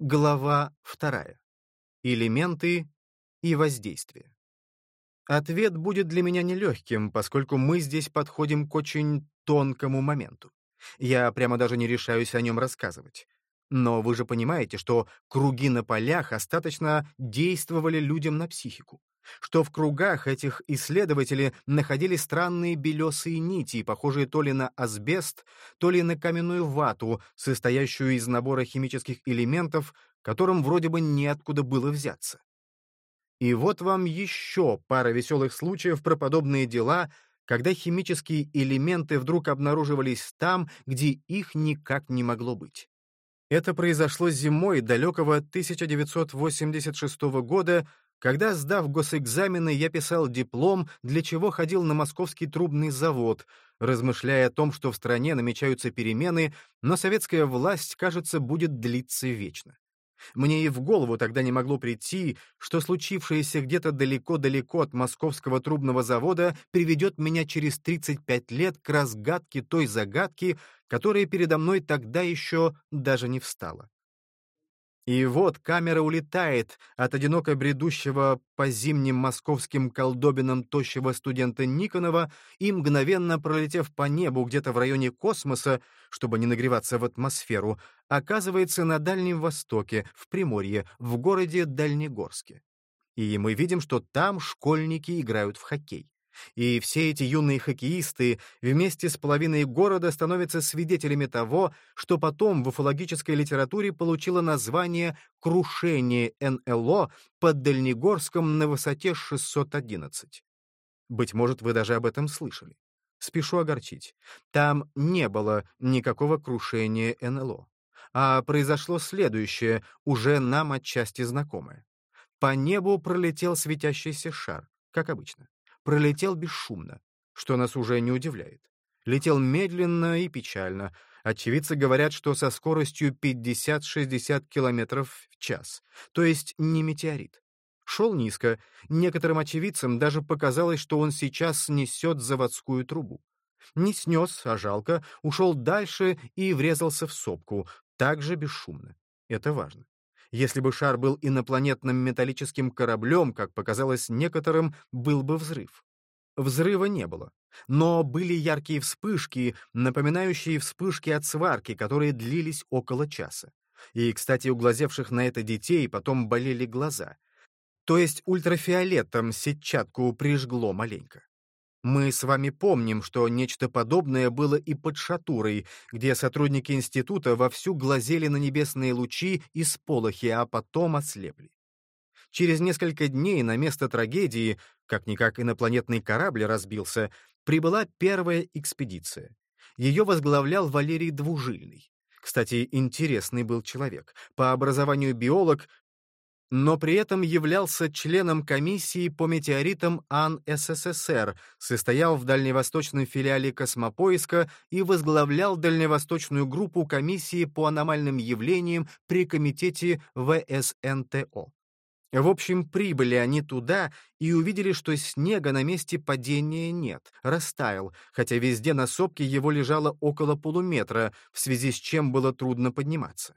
Глава вторая. Элементы и воздействие. Ответ будет для меня нелегким, поскольку мы здесь подходим к очень тонкому моменту. Я прямо даже не решаюсь о нем рассказывать. Но вы же понимаете, что круги на полях остаточно действовали людям на психику что в кругах этих исследователей находили странные белесые нити, похожие то ли на асбест, то ли на каменную вату, состоящую из набора химических элементов, которым вроде бы неоткуда было взяться. И вот вам еще пара веселых случаев про подобные дела, когда химические элементы вдруг обнаруживались там, где их никак не могло быть. Это произошло зимой далекого 1986 года когда, сдав госэкзамены, я писал диплом, для чего ходил на московский трубный завод, размышляя о том, что в стране намечаются перемены, но советская власть, кажется, будет длиться вечно. Мне и в голову тогда не могло прийти, что случившееся где-то далеко-далеко от московского трубного завода приведет меня через 35 лет к разгадке той загадки, которая передо мной тогда еще даже не встала. И вот камера улетает от одиноко бредущего по зимним московским колдобинам тощего студента Никонова и, мгновенно пролетев по небу где-то в районе космоса, чтобы не нагреваться в атмосферу, оказывается на Дальнем Востоке, в Приморье, в городе Дальнегорске. И мы видим, что там школьники играют в хоккей. И все эти юные хоккеисты вместе с половиной города становятся свидетелями того, что потом в уфологической литературе получило название «крушение НЛО» под Дальнегорском на высоте 611. Быть может, вы даже об этом слышали. Спешу огорчить. Там не было никакого крушения НЛО. А произошло следующее, уже нам отчасти знакомое. По небу пролетел светящийся шар, как обычно пролетел бесшумно, что нас уже не удивляет. Летел медленно и печально. Очевидцы говорят, что со скоростью 50-60 км в час, то есть не метеорит. Шел низко, некоторым очевидцам даже показалось, что он сейчас снесет заводскую трубу. Не снес, а жалко, ушел дальше и врезался в сопку, также бесшумно. Это важно. Если бы шар был инопланетным металлическим кораблем, как показалось некоторым, был бы взрыв. Взрыва не было, но были яркие вспышки, напоминающие вспышки от сварки, которые длились около часа. И, кстати, у глазевших на это детей потом болели глаза. То есть ультрафиолетом сетчатку прижгло маленько. Мы с вами помним, что нечто подобное было и под Шатурой, где сотрудники института вовсю глазели на небесные лучи и сполохи, а потом ослепли. Через несколько дней на место трагедии, как-никак инопланетный корабль разбился, прибыла первая экспедиция. Ее возглавлял Валерий Двужильный. Кстати, интересный был человек. По образованию биолог, но при этом являлся членом комиссии по метеоритам АН СССР, состоял в дальневосточном филиале космопоиска и возглавлял дальневосточную группу комиссии по аномальным явлениям при комитете ВСНТО. В общем, прибыли они туда и увидели, что снега на месте падения нет, растаял, хотя везде на сопке его лежало около полуметра, в связи с чем было трудно подниматься.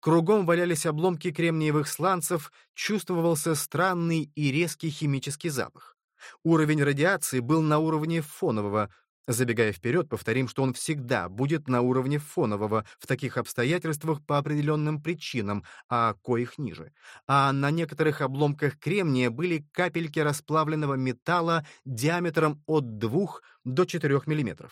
Кругом валялись обломки кремниевых сланцев, чувствовался странный и резкий химический запах. Уровень радиации был на уровне фонового. Забегая вперед, повторим, что он всегда будет на уровне фонового в таких обстоятельствах по определенным причинам, а коих ниже. А на некоторых обломках кремния были капельки расплавленного металла диаметром от 2 до 4 мм.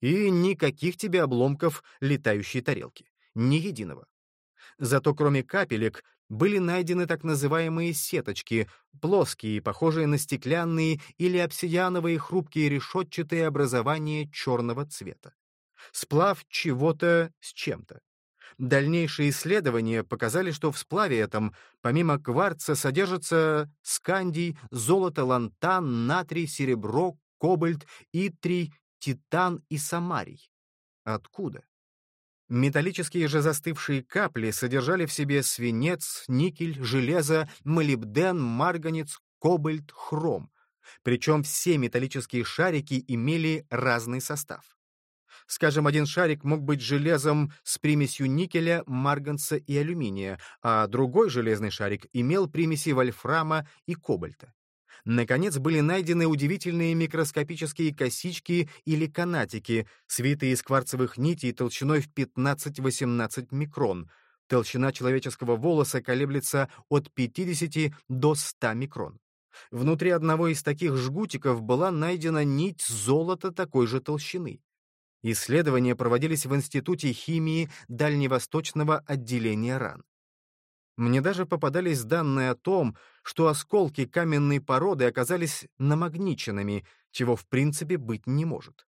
И никаких тебе обломков летающей тарелки. Ни единого. Зато кроме капелек были найдены так называемые сеточки, плоские, похожие на стеклянные или обсидиановые хрупкие решетчатые образования черного цвета. Сплав чего-то с чем-то. Дальнейшие исследования показали, что в сплаве этом, помимо кварца, содержится скандий, золото, лантан, натрий, серебро, кобальт, итрий, титан и самарий. Откуда? Металлические же застывшие капли содержали в себе свинец, никель, железо, молибден, марганец, кобальт, хром. Причем все металлические шарики имели разный состав. Скажем, один шарик мог быть железом с примесью никеля, марганца и алюминия, а другой железный шарик имел примеси вольфрама и кобальта. Наконец были найдены удивительные микроскопические косички или канатики, свитые из кварцевых нитей толщиной в 15-18 микрон. Толщина человеческого волоса колеблется от 50 до 100 микрон. Внутри одного из таких жгутиков была найдена нить золота такой же толщины. Исследования проводились в Институте химии Дальневосточного отделения РАН. Мне даже попадались данные о том, что осколки каменной породы оказались намагниченными, чего в принципе быть не может.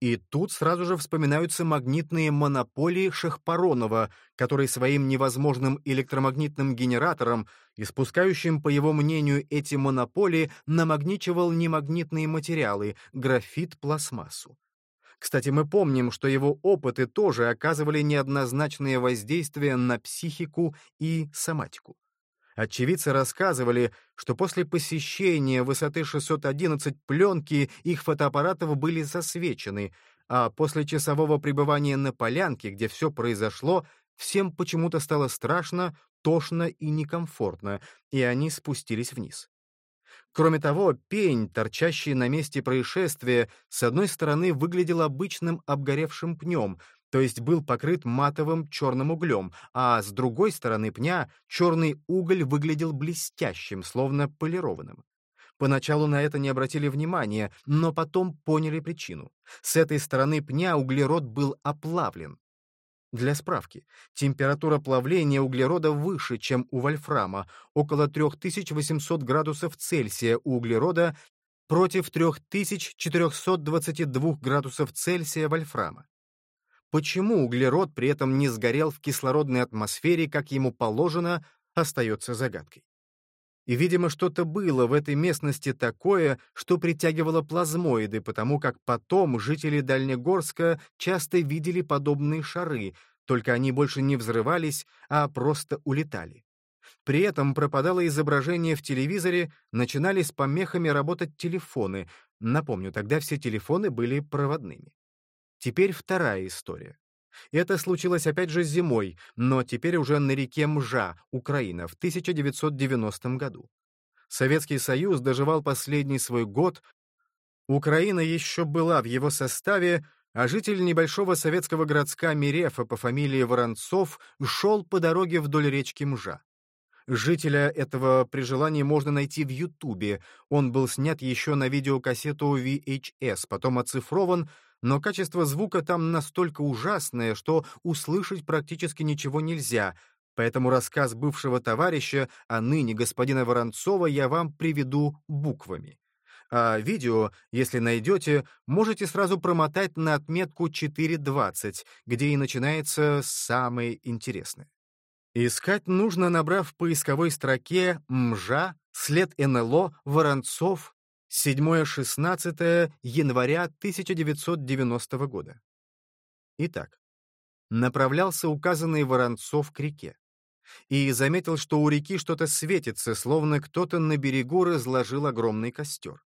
И тут сразу же вспоминаются магнитные монополии Шахпаронова, который своим невозможным электромагнитным генератором, испускающим, по его мнению, эти монополии, намагничивал немагнитные материалы — графит, пластмассу. Кстати, мы помним, что его опыты тоже оказывали неоднозначное воздействие на психику и соматику. Очевидцы рассказывали, что после посещения высоты 611 пленки их фотоаппаратов были засвечены, а после часового пребывания на полянке, где все произошло, всем почему-то стало страшно, тошно и некомфортно, и они спустились вниз. Кроме того, пень, торчащий на месте происшествия, с одной стороны выглядел обычным обгоревшим пнем, то есть был покрыт матовым черным углем, а с другой стороны пня черный уголь выглядел блестящим, словно полированным. Поначалу на это не обратили внимания, но потом поняли причину. С этой стороны пня углерод был оплавлен. Для справки, температура плавления углерода выше, чем у вольфрама, около 3800 градусов Цельсия у углерода против 3422 градусов Цельсия вольфрама. Почему углерод при этом не сгорел в кислородной атмосфере, как ему положено, остается загадкой. И, видимо, что-то было в этой местности такое, что притягивало плазмоиды, потому как потом жители Дальнегорска часто видели подобные шары, только они больше не взрывались, а просто улетали. При этом пропадало изображение в телевизоре, начинали с помехами работать телефоны. Напомню, тогда все телефоны были проводными. Теперь вторая история. Это случилось опять же зимой, но теперь уже на реке Мжа, Украина, в 1990 году. Советский Союз доживал последний свой год, Украина еще была в его составе, а житель небольшого советского городка Мирефа по фамилии Воронцов шел по дороге вдоль речки Мжа. Жителя этого при желании можно найти в Ютубе. Он был снят еще на видеокассету VHS, потом оцифрован, но качество звука там настолько ужасное, что услышать практически ничего нельзя, поэтому рассказ бывшего товарища, а ныне господина Воронцова, я вам приведу буквами. А видео, если найдете, можете сразу промотать на отметку 4.20, где и начинается самое интересное. Искать нужно, набрав в поисковой строке «МЖА», след НЛО, Воронцов, 7-16 января 1990 года. Итак, направлялся указанный Воронцов к реке и заметил, что у реки что-то светится, словно кто-то на берегу разложил огромный костер.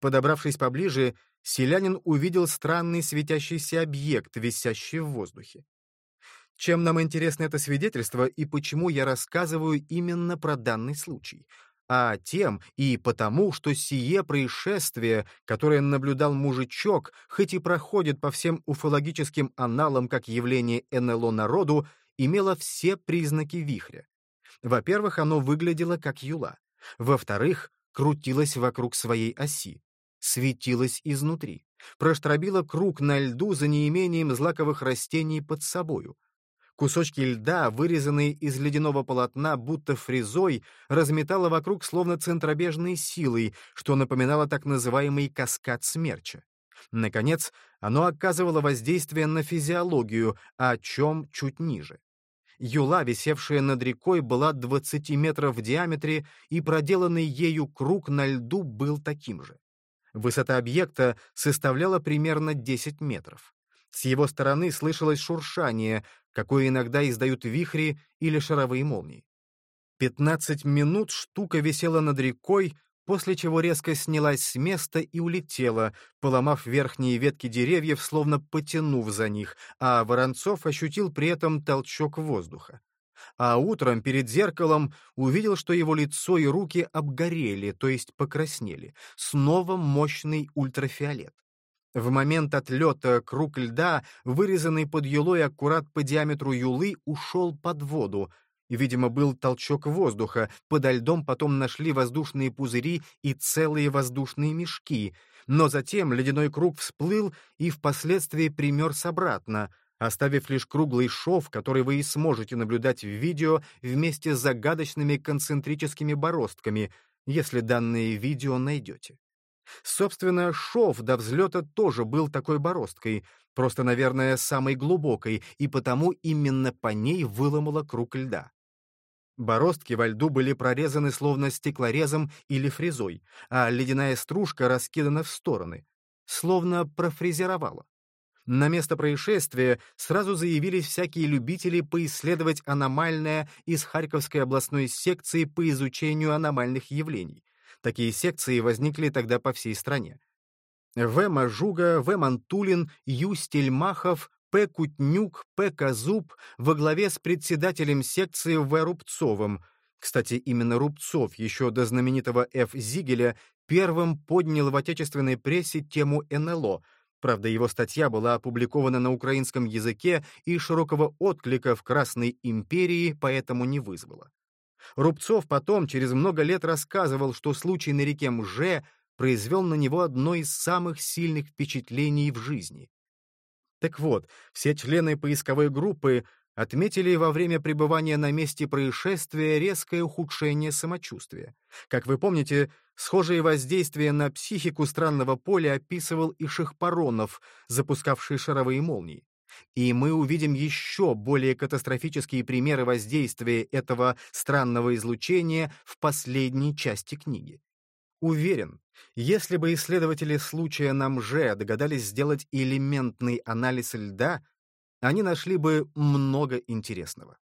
Подобравшись поближе, селянин увидел странный светящийся объект, висящий в воздухе. Чем нам интересно это свидетельство и почему я рассказываю именно про данный случай? А тем и потому, что сие происшествие, которое наблюдал мужичок, хоть и проходит по всем уфологическим аналам как явление НЛО народу, имело все признаки вихря. Во-первых, оно выглядело как юла. Во-вторых, крутилось вокруг своей оси, светилось изнутри, проштробило круг на льду за неимением злаковых растений под собою, Кусочки льда, вырезанные из ледяного полотна, будто фрезой, разметало вокруг словно центробежной силой, что напоминало так называемый каскад смерча. Наконец, оно оказывало воздействие на физиологию, о чем чуть ниже. Юла, висевшая над рекой, была 20 метров в диаметре, и проделанный ею круг на льду был таким же. Высота объекта составляла примерно 10 метров. С его стороны слышалось шуршание, какое иногда издают вихри или шаровые молнии. Пятнадцать минут штука висела над рекой, после чего резко снялась с места и улетела, поломав верхние ветки деревьев, словно потянув за них, а Воронцов ощутил при этом толчок воздуха. А утром перед зеркалом увидел, что его лицо и руки обгорели, то есть покраснели. Снова мощный ультрафиолет. В момент отлета круг льда, вырезанный под юлой аккурат по диаметру юлы, ушел под воду. Видимо, был толчок воздуха, подо льдом потом нашли воздушные пузыри и целые воздушные мешки, но затем ледяной круг всплыл и впоследствии примерз обратно, оставив лишь круглый шов, который вы и сможете наблюдать в видео вместе с загадочными концентрическими бороздками, если данное видео найдете. Собственно, шов до взлета тоже был такой бороздкой, просто, наверное, самой глубокой, и потому именно по ней выломало круг льда. Бороздки во льду были прорезаны словно стеклорезом или фрезой, а ледяная стружка раскидана в стороны, словно профрезеровала. На место происшествия сразу заявились всякие любители поисследовать аномальное из Харьковской областной секции по изучению аномальных явлений. Такие секции возникли тогда по всей стране. В. Мажуга, В. Мантулин, Ю. Стельмахов, П. Кутнюк, П. Казуб во главе с председателем секции В. Рубцовым. Кстати, именно Рубцов еще до знаменитого Ф. Зигеля первым поднял в отечественной прессе тему НЛО. Правда, его статья была опубликована на украинском языке и широкого отклика в Красной империи поэтому не вызвала. Рубцов потом, через много лет, рассказывал, что случай на реке Мже произвел на него одно из самых сильных впечатлений в жизни. Так вот, все члены поисковой группы отметили во время пребывания на месте происшествия резкое ухудшение самочувствия. Как вы помните, схожие воздействия на психику странного поля описывал и Шахпаронов, запускавший шаровые молнии. И мы увидим еще более катастрофические примеры воздействия этого странного излучения в последней части книги. Уверен, если бы исследователи случая на МЖ догадались сделать элементный анализ льда, они нашли бы много интересного.